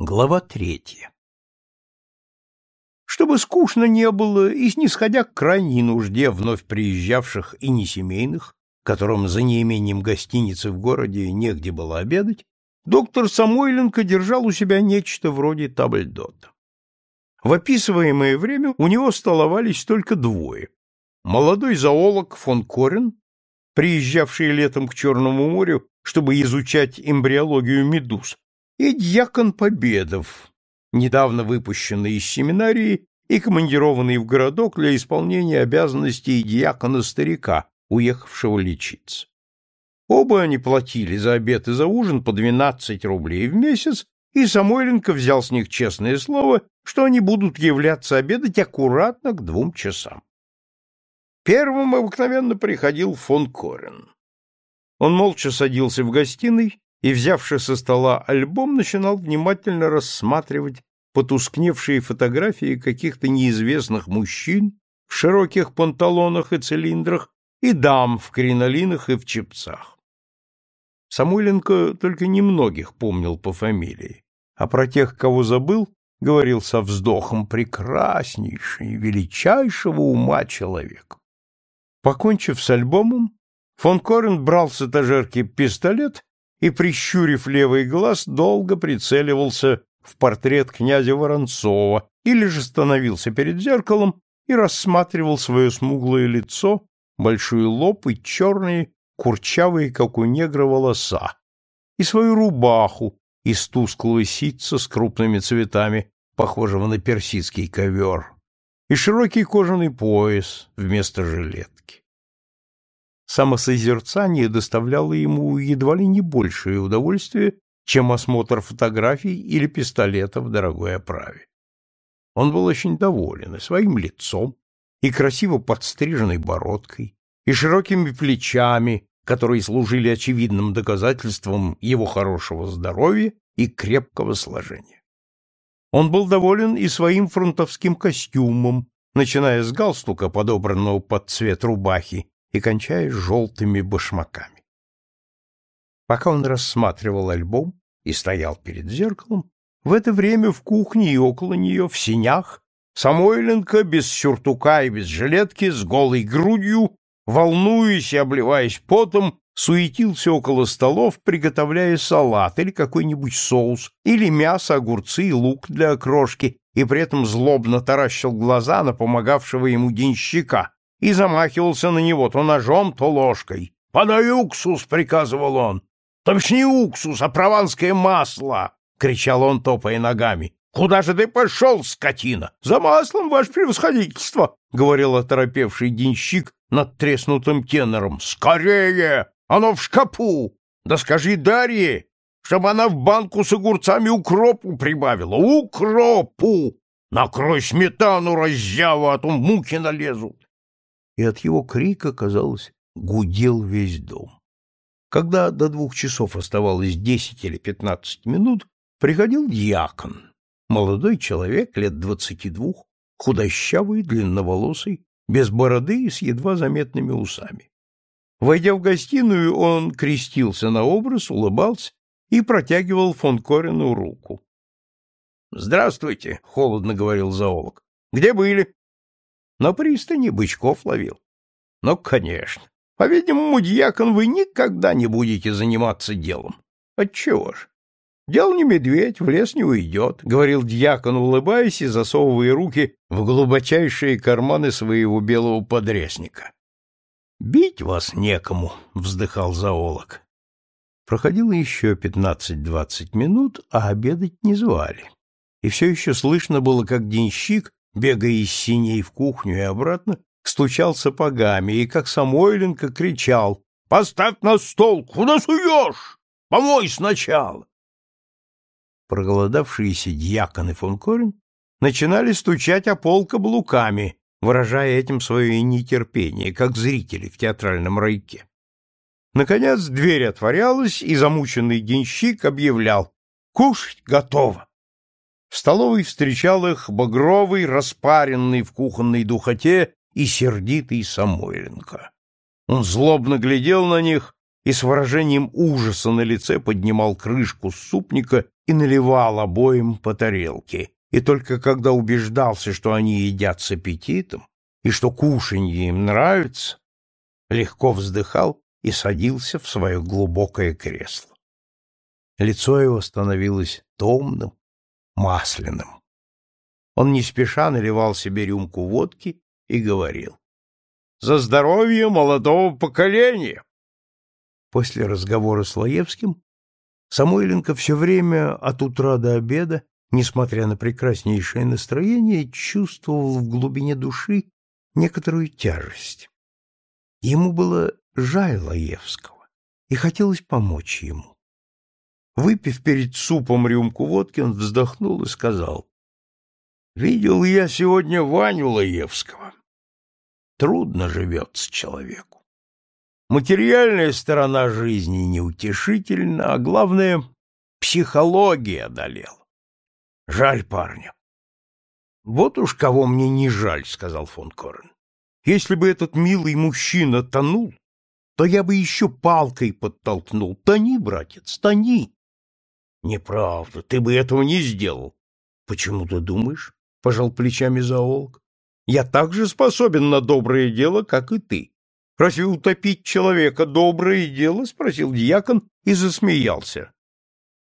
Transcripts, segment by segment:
Глава третья Чтобы скучно не было, и снисходя к крайней нужде вновь приезжавших и несемейных, которым за неимением гостиницы в городе негде было обедать, доктор Самойленко держал у себя нечто вроде табльдота. В описываемое время у него столовались только двое. Молодой зоолог фон Корен, приезжавший летом к Черному морю, чтобы изучать эмбриологию медуз, и дьякон Победов, недавно выпущенный из семинарии и командированный в городок для исполнения обязанностей дьякона-старика, уехавшего лечиться. Оба они платили за обед и за ужин по 12 рублей в месяц, и Самойленко взял с них честное слово, что они будут являться обедать аккуратно к двум часам. Первым обыкновенно приходил фон Корен. Он молча садился в гостиной и, взявши со стола альбом, начинал внимательно рассматривать потускневшие фотографии каких-то неизвестных мужчин в широких панталонах и цилиндрах и дам в кринолинах и в чепцах. Самойленко только немногих помнил по фамилии, а про тех, кого забыл, говорил со вздохом прекраснейший, величайшего ума человек. Покончив с альбомом, фон Корен брал с этажерки пистолет и, прищурив левый глаз, долго прицеливался в портрет князя Воронцова или же становился перед зеркалом и рассматривал свое смуглое лицо, большой лоб и черные, курчавые, как у негра, волоса, и свою рубаху из тусклого ситца с крупными цветами, похожего на персидский ковер, и широкий кожаный пояс вместо жилетки. Самосозерцание доставляло ему едва ли не большее удовольствие, чем осмотр фотографий или пистолета в дорогой оправе. Он был очень доволен и своим лицом, и красиво подстриженной бородкой, и широкими плечами, которые служили очевидным доказательством его хорошего здоровья и крепкого сложения. Он был доволен и своим фронтовским костюмом, начиная с галстука, подобранного под цвет рубахи, и кончая желтыми башмаками. Пока он рассматривал альбом и стоял перед зеркалом, в это время в кухне и около нее, в синях, Самойленко без сюртука и без жилетки, с голой грудью, волнуясь и обливаясь потом, суетился около столов, приготовляя салат или какой-нибудь соус, или мясо, огурцы и лук для окрошки, и при этом злобно таращил глаза на помогавшего ему денщика, и замахивался на него то ножом, то ложкой. «Подай уксус!» — приказывал он. «То бишь не уксус, а прованское масло!» — кричал он, топая ногами. «Куда же ты пошел, скотина? За маслом, ваше превосходительство!» — говорил оторопевший денщик над треснутым тенором. «Скорее! Оно в шкапу! Да скажи Дарье, чтобы она в банку с огурцами укропу прибавила! Укропу! Накрой сметану, раззява, а то муки налезут!» И от его крика, казалось, гудел весь дом. Когда до двух часов оставалось десять или пятнадцать минут, приходил дьякон, молодой человек лет двадцати двух, худощавый, длинноволосый, без бороды и с едва заметными усами. Войдя в гостиную, он крестился на образ, улыбался и протягивал фон Корену руку. — Здравствуйте, — холодно говорил зоолог. — Где были? На пристани бычков ловил. Ну, конечно. По-видимому, дьякон, вы никогда не будете заниматься делом. Отчего ж? Дел не медведь, в лес не уйдет, — говорил дьякон, улыбаясь и засовывая руки в глубочайшие карманы своего белого подрясника. — Бить вас некому, — вздыхал зоолог. Проходило еще пятнадцать-двадцать минут, а обедать не звали. И все еще слышно было, как денщик бегая из синей в кухню и обратно, стучал сапогами и, как Самойленко, кричал «Поставь на стол! Куда суешь? Помой сначала!» Проголодавшиеся дьякон и фон Корин начинали стучать о пол каблуками, выражая этим свое нетерпение, как зрители в театральном райке. Наконец дверь отворялась, и замученный денщик объявлял «Кушать готово!» В столовой встречал их багровый, распаренный в кухонной духоте и сердитый Самойленко. Он злобно глядел на них и с выражением ужаса на лице поднимал крышку супника и наливал обоим по тарелке, и только когда убеждался, что они едят с аппетитом и что кушанье им нравится, легко вздыхал и садился в свое глубокое кресло. Лицо его становилось томным, масляным. Он не спеша наливал себе рюмку водки и говорил. «За здоровье молодого поколения!» После разговора с Лаевским Самойленко все время от утра до обеда, несмотря на прекраснейшее настроение, чувствовал в глубине души некоторую тяжесть. Ему было жаль Лаевского, и хотелось помочь ему. Выпив перед супом рюмку водки, он вздохнул и сказал, «Видел я сегодня Ваню Лаевского. Трудно живется человеку. Материальная сторона жизни неутешительна, а главное — психология одолела. Жаль парня. — Вот уж кого мне не жаль, — сказал фон Корен. — Если бы этот милый мужчина тонул, то я бы еще палкой подтолкнул. Тони, братец, тони. — Неправда, ты бы этого не сделал. — Почему ты думаешь? — пожал плечами зоолог. — Я так же способен на доброе дело, как и ты. Разве утопить человека доброе дело? спросил дьякон и засмеялся.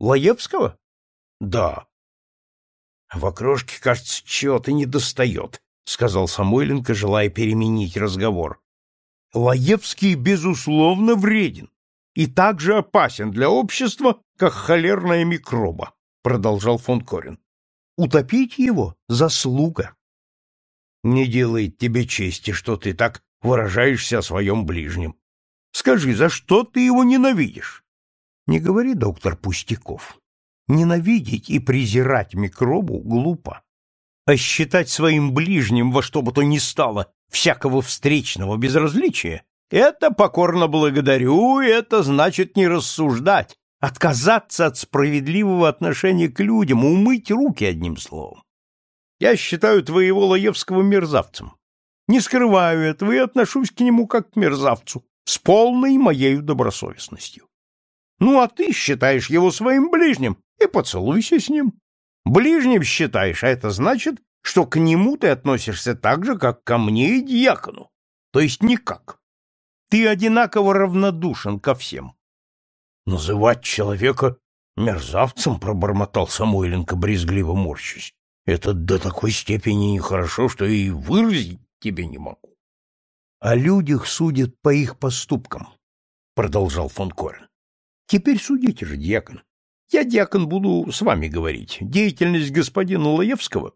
Лаевского? Да. В окрошке, кажется, чего-то недостает, сказал Самойленко, желая переменить разговор. Лаевский, безусловно, вреден и так же опасен для общества, как холерная микроба, продолжал фон Корин. Утопить его — заслуга. Не делает тебе чести, что ты так выражаешься о своем ближнем. Скажи, за что ты его ненавидишь? Не говори, доктор, пустяков. Ненавидеть и презирать микробу глупо. А считать своим ближним во что бы то ни стало всякого встречного безразличия — это покорно благодарю, это значит не рассуждать, отказаться от справедливого отношения к людям, умыть руки одним словом. Я считаю твоего Лаевского мерзавцем. Не скрываю этого и отношусь к нему как к мерзавцу, с полной моею добросовестностью. Ну, а ты считаешь его своим ближним, и поцелуйся с ним. Ближним считаешь, а это значит, что к нему ты относишься так же, как ко мне и дьякону, то есть никак. Ты одинаково равнодушен ко всем. Называть человека мерзавцем, пробормотал Самойленко, брезгливо морщась. Это до такой степени нехорошо, что и выразить тебе не могу. — О людях судят по их поступкам, — продолжал фон Корен. — Теперь судите же, дьякон. Я, дьякон, буду с вами говорить. Деятельность господина Лаевского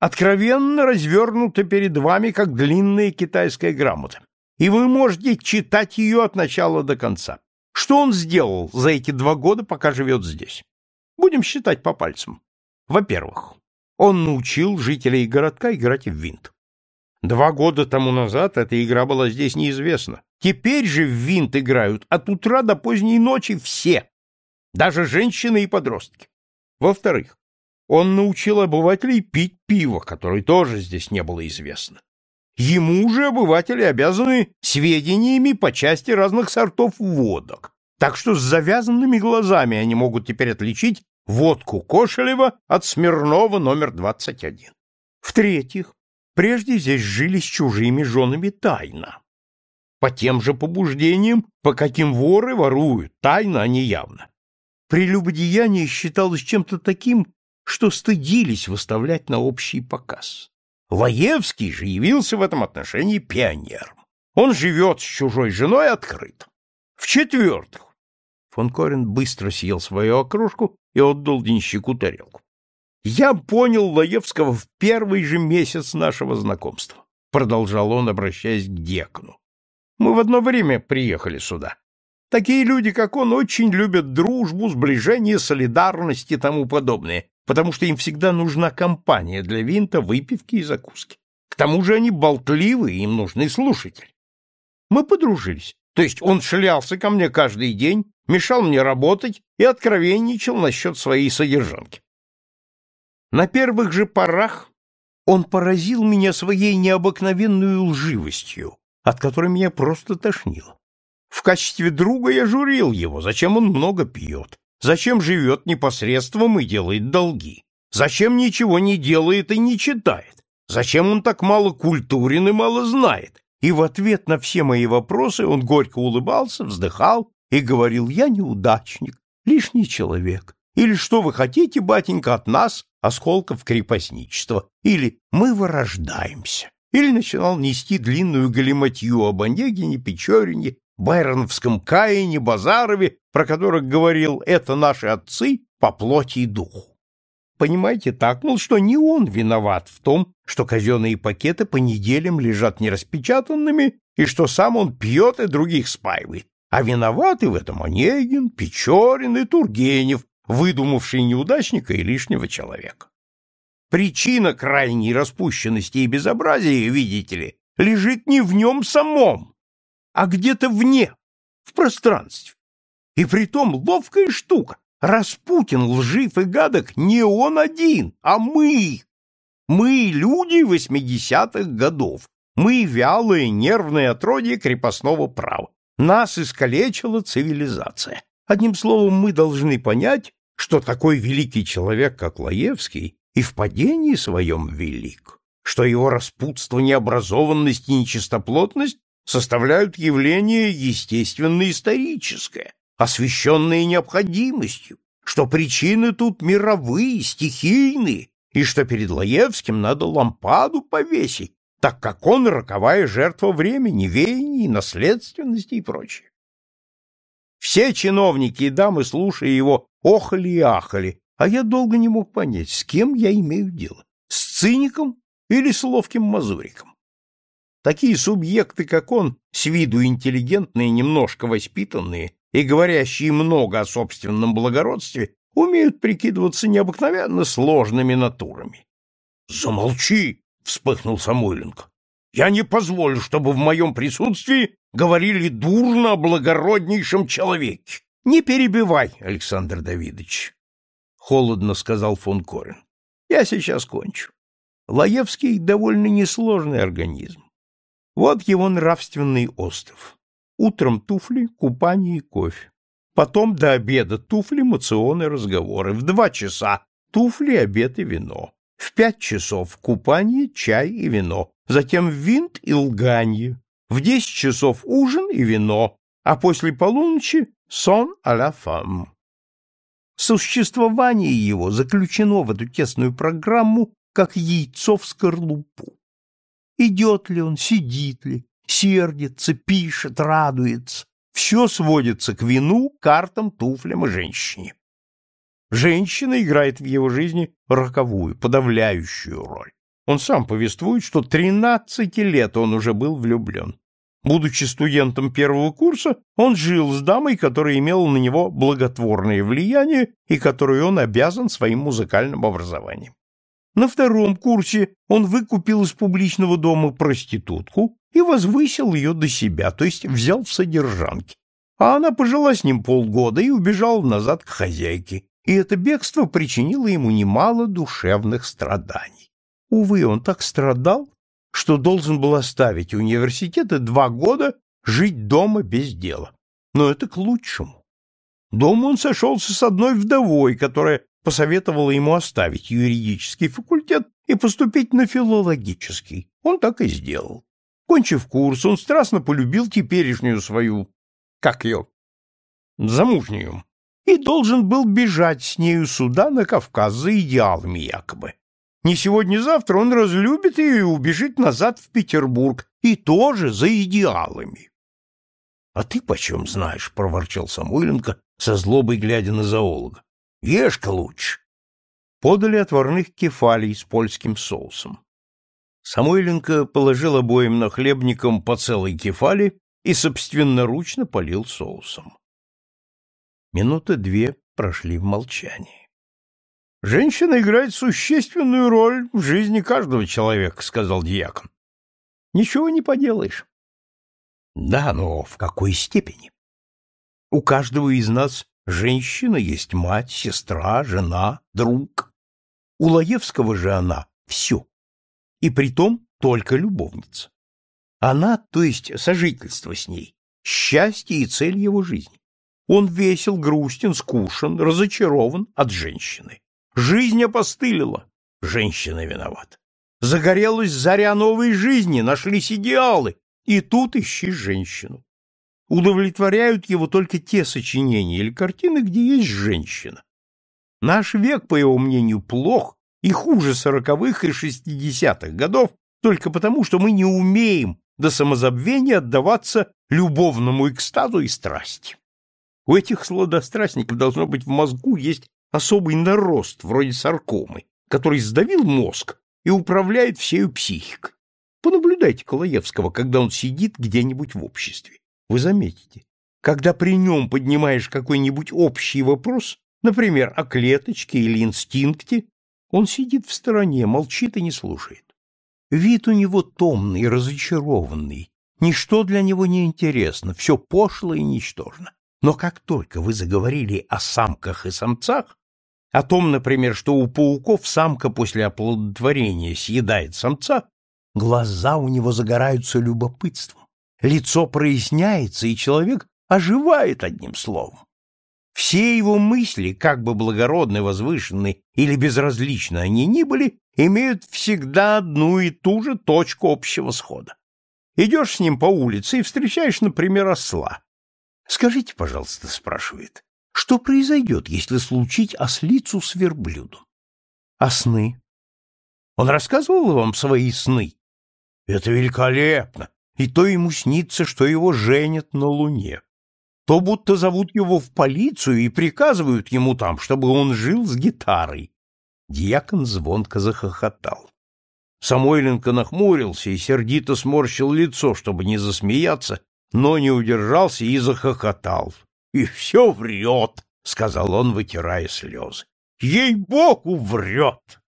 откровенно развернута перед вами, как длинная китайская грамота, и вы можете читать ее от начала до конца. Что он сделал за эти два года, пока живет здесь? Будем считать по пальцам. Во-первых, он научил жителей городка играть в винт. Два года тому назад эта игра была здесь неизвестна. Теперь же в винт играют от утра до поздней ночи все, даже женщины и подростки. Во-вторых, он научил обывателей пить пиво, которое тоже здесь не было известно. Ему же обыватели обязаны сведениями по части разных сортов водок, так что с завязанными глазами они могут теперь отличить водку Кошелева от Смирнова номер 21. В-третьих, Прежде здесь жили с чужими женами тайно. По тем же побуждениям, по каким воры воруют, тайно, а не явно. Прелюбодеяние считалось чем-то таким, что стыдились выставлять на общий показ. Лаевский же явился в этом отношении пионером. Он живет с чужой женой открыто. В-четвертых, фон Корен быстро съел свою окружку и отдал денщику тарелку. Я понял Лаевского в первый же месяц нашего знакомства, продолжал он, обращаясь к декану. Мы в одно время приехали сюда. Такие люди, как он, очень любят дружбу, сближение, солидарность и тому подобное, потому что им всегда нужна компания для винта, выпивки и закуски. К тому же они болтливы, им нужны слушатели. Мы подружились. То есть он шлялся ко мне каждый день, мешал мне работать и откровенничал насчет своей содержанки. На первых же порах он поразил меня своей необыкновенной лживостью, от которой меня просто тошнило. В качестве друга я журил его, зачем он много пьет, зачем живет непосредством и делает долги, зачем ничего не делает и не читает, зачем он так мало культурен и мало знает. И в ответ на все мои вопросы он горько улыбался, вздыхал и говорил, я неудачник, лишний человек. Или что вы хотите, батенька, от нас, осколков крепостничества? Или мы вырождаемся? Или начинал нести длинную галиматью об Онегине, Печорине, Байроновском Каине, Базарове, про которых говорил «это наши отцы по плоти и духу». Понимаете так, мол, что не он виноват в том, что казенные пакеты по неделям лежат нераспечатанными и что сам он пьет и других спаивает, а виноваты в этом Онегин, Печорин и Тургенев, выдумавшие неудачника и лишнего человека. Причина крайней распущенности и безобразия, видите ли, лежит не в нем самом, а где-то вне, в пространстве. И притом ловкая штука. Распутин, лжив и гадок, не он один, а мы. Мы люди восьмидесятых годов. Мы вялые, нервные отродье крепостного права. Нас искалечила цивилизация. Одним словом, мы должны понять, что такой великий человек, как Лаевский, и в падении своем велик, что его распутство, необразованность и нечистоплотность составляют явление естественно-историческое, освещенное необходимостью, что причины тут мировые, стихийные, и что перед Лаевским надо лампаду повесить, так как он роковая жертва времени, веяний, наследственности и прочее. Все чиновники и дамы, слушая его, охали и ахали, а я долго не мог понять, с кем я имею дело, с циником или с ловким мазуриком. Такие субъекты, как он, с виду интеллигентные, немножко воспитанные и говорящие много о собственном благородстве, умеют прикидываться необыкновенно сложными натурами. — Замолчи! — вспыхнул Самойленко. — Я не позволю, чтобы в моем присутствии говорили дурно о благороднейшем человеке. — Не перебивай, Александр Давидович, — холодно сказал фон Корен. — Я сейчас кончу. Лаевский — довольно несложный организм. Вот его нравственный остров. Утром туфли, купание и кофе. Потом до обеда туфли, моционы, разговоры. В два часа туфли, обед и вино. В пять часов купание, чай и вино. Затем винт и лганье. В десять часов ужин и вино. А после полуночи сон а ла фам. Существование его заключено в эту тесную программу, как яйцо в скорлупу. Идет ли он, сидит ли, сердится, пишет, радуется. Все сводится к вину, картам, туфлям и женщине. Женщина играет в его жизни роковую, подавляющую роль. Он сам повествует, что 13 лет он уже был влюблен. Будучи студентом первого курса, он жил с дамой, которая имела на него благотворное влияние и которой он обязан своим музыкальным образованием. На втором курсе он выкупил из публичного дома проститутку и возвысил ее до себя, то есть взял в содержанки. А она пожила с ним полгода и убежала назад к хозяйке, и это бегство причинило ему немало душевных страданий. Увы, он так страдал, что должен был оставить университет два года жить дома без дела. Но это к лучшему. Дома он сошелся с одной вдовой, которая посоветовала ему оставить юридический факультет и поступить на филологический. Он так и сделал. Кончив курс, он страстно полюбил теперешнюю свою, как ее, замужнюю, и должен был бежать с нею сюда, на Кавказ, за идеалами якобы. Не сегодня-завтра он разлюбит ее и убежит назад в Петербург, и тоже за идеалами. — А ты почем знаешь? — проворчал Самойленко, со злобой глядя на зоолога. — Ешь-ка лучше. Подали отварных кефалей с польским соусом. Самойленко положил обоим нахлебникам по целой кефали и собственноручно полил соусом. Минуты две прошли в молчании. Женщина играет существенную роль в жизни каждого человека, сказал диакон. Ничего не поделаешь. Да, но в какой степени? У каждого из нас женщина есть мать, сестра, жена, друг. У Лаевского же она все и притом только любовница. Она, то есть сожительство с ней, счастье и цель его жизни. Он весел, грустен, скушен, разочарован от женщины. Жизнь опостылила. Женщина виновата. Загорелась заря новой жизни, нашлись идеалы. И тут ищи женщину. Удовлетворяют его только те сочинения или картины, где есть женщина. Наш век, по его мнению, плох и хуже сороковых и шестидесятых годов только потому, что мы не умеем до самозабвения отдаваться любовному экстазу и страсти. У этих сладострастников должно быть в мозгу есть особый нарост, вроде саркомы, который сдавил мозг и управляет всею психикой. Понаблюдайте Колоевского, когда он сидит где-нибудь в обществе. Вы заметите, когда при нем поднимаешь какой-нибудь общий вопрос, например, о клеточке или инстинкте, он сидит в стороне, молчит и не слушает. Вид у него томный, разочарованный. Ничто для него не интересно, все пошло и ничтожно. Но как только вы заговорили о самках и самцах, о том, например, что у пауков самка после оплодотворения съедает самца, глаза у него загораются любопытством, лицо проясняется, и человек оживает одним словом. Все его мысли, как бы благородны, возвышенны или безразличны они ни были, имеют всегда одну и ту же точку общего схода. Идешь с ним по улице и встречаешь, например, осла. «Скажите, пожалуйста», — спрашивает, — «что произойдет, если случить ослицу с верблюдом?» «А сны?» «Он рассказывал вам свои сны?» «Это великолепно! И то ему снится, что его женят на луне то будто зовут его в полицию и приказывают ему там, чтобы он жил с гитарой. Дьякон звонко захохотал. Самойленко нахмурился и сердито сморщил лицо, чтобы не засмеяться, но не удержался и захохотал. — И все врет, — сказал он, вытирая слезы. — Ей-богу, врет!